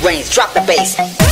brains, drop the bass.